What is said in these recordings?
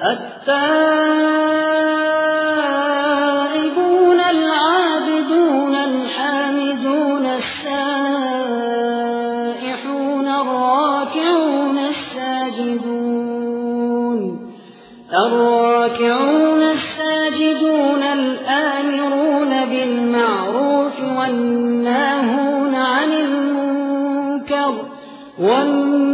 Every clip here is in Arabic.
التائبون العابدون الحامدون السائحون الراكعون الساجدون الراكعون الساجدون الآمرون بالمعروف والناهون عن المنكر والناهون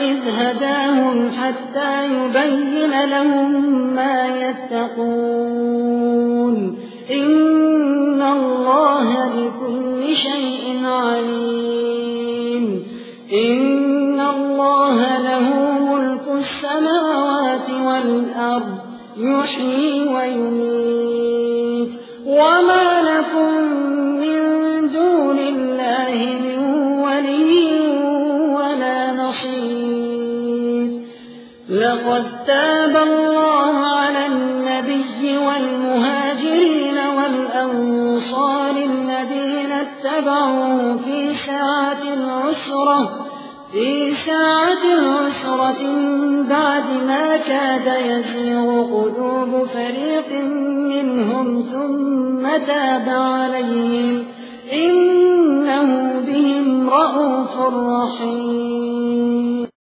إذ هداهم حتى يبين لهم ما يتقون إن الله بكل شيء عليم إن الله له ملك السماوات والأرض يحيي ويميت لقد تاب الله على النبي والمهاجرين والأنصار الذين اتبعوا في ساعة العسرة في ساعة العسرة بعد ما كاد يزيغ قلوب فريق منهم ثم تاب عليهم. إنه بهم رءوف رحيم.